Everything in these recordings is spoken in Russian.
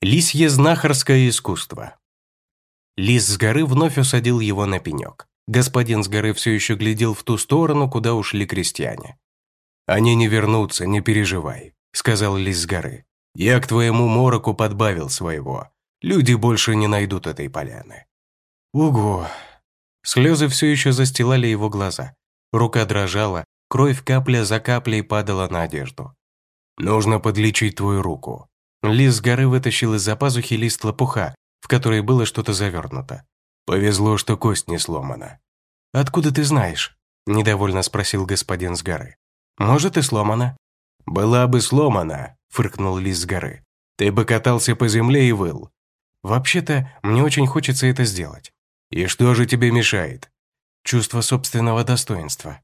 Лисье знахарское искусство. Лис с горы вновь усадил его на пенек. Господин с горы все еще глядел в ту сторону, куда ушли крестьяне. «Они не вернутся, не переживай», — сказал лис с горы. «Я к твоему мороку подбавил своего. Люди больше не найдут этой поляны». «Угу». Слезы все еще застилали его глаза. Рука дрожала, кровь капля за каплей падала на одежду. «Нужно подлечить твою руку», Лис с горы вытащил из-за пазухи лист лопуха, в который было что-то завернуто. «Повезло, что кость не сломана». «Откуда ты знаешь?» – недовольно спросил господин с горы. «Может, и сломана». «Была бы сломана», – фыркнул лис с горы. «Ты бы катался по земле и выл». «Вообще-то, мне очень хочется это сделать». «И что же тебе мешает?» «Чувство собственного достоинства».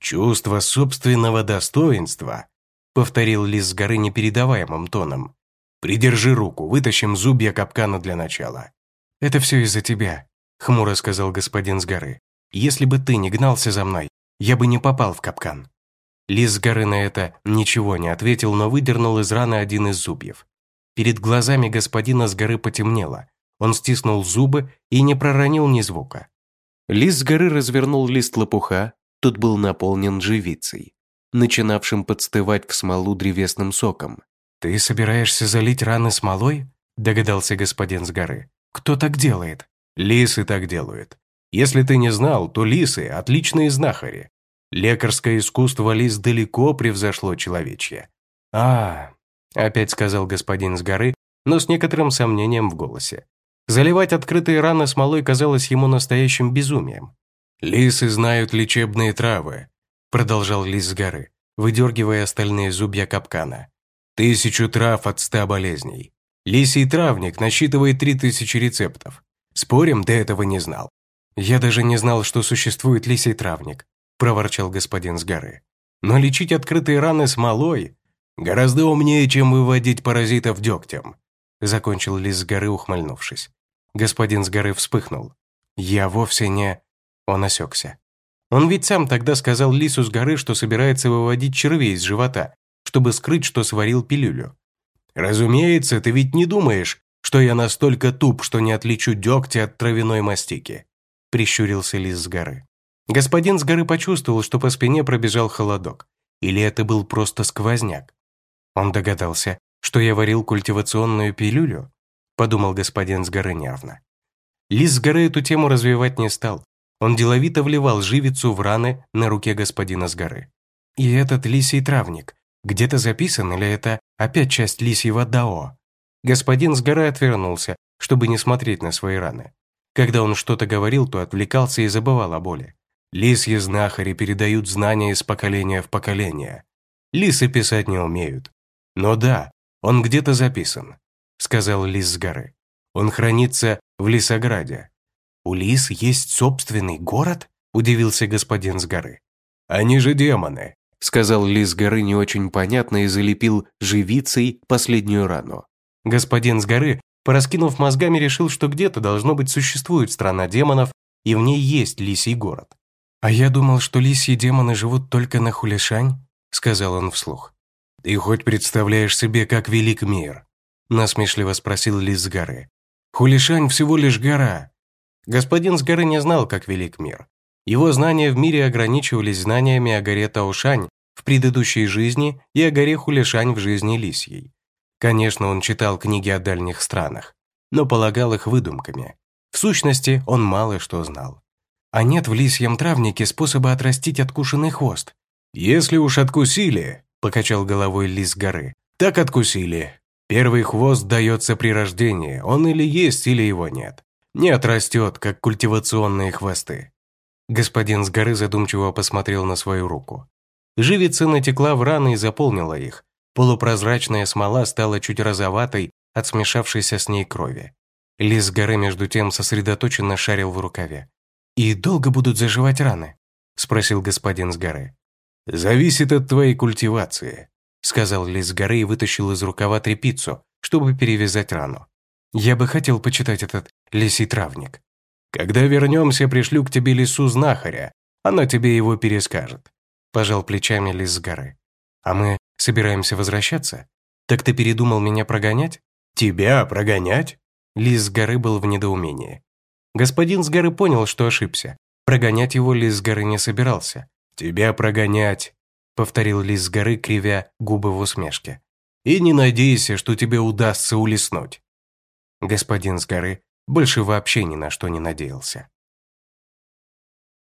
«Чувство собственного достоинства», – повторил лис с горы непередаваемым тоном. Придержи руку, вытащим зубья капкана для начала». «Это все из-за тебя», — хмуро сказал господин с горы. «Если бы ты не гнался за мной, я бы не попал в капкан». Лис с горы на это ничего не ответил, но выдернул из раны один из зубьев. Перед глазами господина с горы потемнело. Он стиснул зубы и не проронил ни звука. Лис с горы развернул лист лопуха, тот был наполнен живицей, начинавшим подстывать в смолу древесным соком. «Ты собираешься залить раны смолой?» – догадался господин с горы. «Кто так делает?» «Лисы так делают. Если ты не знал, то лисы – отличные знахари. Лекарское искусство лис далеко превзошло человечье». «А, – опять сказал господин с горы, но с некоторым сомнением в голосе. Заливать открытые раны смолой казалось ему настоящим безумием. «Лисы знают лечебные травы», – продолжал лис с горы, выдергивая остальные зубья капкана. Тысячу трав от ста болезней. Лисий травник насчитывает три тысячи рецептов. Спорим, ты этого не знал. Я даже не знал, что существует лисий травник, проворчал господин с горы. Но лечить открытые раны смолой гораздо умнее, чем выводить паразитов дегтем, закончил лис с горы, ухмыльнувшись. Господин с горы вспыхнул. Я вовсе не... Он осекся. Он ведь сам тогда сказал лису с горы, что собирается выводить червей из живота, чтобы скрыть, что сварил пилюлю. «Разумеется, ты ведь не думаешь, что я настолько туп, что не отличу дегтя от травяной мастики», прищурился лис с горы. Господин с горы почувствовал, что по спине пробежал холодок. Или это был просто сквозняк. Он догадался, что я варил культивационную пилюлю, подумал господин с горы нервно. Лис с горы эту тему развивать не стал. Он деловито вливал живицу в раны на руке господина с горы. И этот лисий травник, где-то записан или это опять часть лисьего дао? Господин с горы отвернулся, чтобы не смотреть на свои раны. Когда он что-то говорил, то отвлекался и забывал о боли. Лисьи знахари передают знания из поколения в поколение. Лисы писать не умеют. Но да, он где-то записан, сказал лис с горы. Он хранится в Лисограде. У лис есть собственный город? Удивился господин с горы. Они же демоны, сказал Лис горы не очень понятно и залепил живицей последнюю рану. Господин с горы, пораскинув мозгами, решил, что где-то, должно быть, существует страна демонов, и в ней есть лисий город. «А я думал, что лисьи демоны живут только на Хулешань», — сказал он вслух. «Ты хоть представляешь себе, как велик мир?» — насмешливо спросил лис с горы. «Хулешань всего лишь гора». Господин с горы не знал, как велик мир. Его знания в мире ограничивались знаниями о горе Таушань в предыдущей жизни и о горе Хулешань в жизни Лисьей. Конечно, он читал книги о дальних странах, но полагал их выдумками. В сущности, он мало что знал. А нет в лисьем травнике способа отрастить откушенный хвост. «Если уж откусили», – покачал головой лис горы, – «так откусили. Первый хвост дается при рождении, он или есть, или его нет. Не отрастет, как культивационные хвосты. Господин с горы задумчиво посмотрел на свою руку. Живица натекла в раны и заполнила их. Полупрозрачная смола стала чуть розоватой от смешавшейся с ней крови. Лис с горы между тем сосредоточенно шарил в рукаве. «И долго будут заживать раны?» – спросил господин с горы. «Зависит от твоей культивации», – сказал лис с горы и вытащил из рукава трепицу, чтобы перевязать рану. «Я бы хотел почитать этот лисий травник», когда вернемся, пришлю к тебе лису знахаря. Она тебе его перескажет». Пожал плечами лис с горы. «А мы собираемся возвращаться? Так ты передумал меня прогонять?» «Тебя прогонять?» Лис с горы был в недоумении. Господин с горы понял, что ошибся. Прогонять его лис с горы не собирался. «Тебя прогонять», — повторил лис с горы, кривя губы в усмешке. «И не надейся, что тебе удастся улеснуть». Господин с горы больше вообще ни на что не надеялся.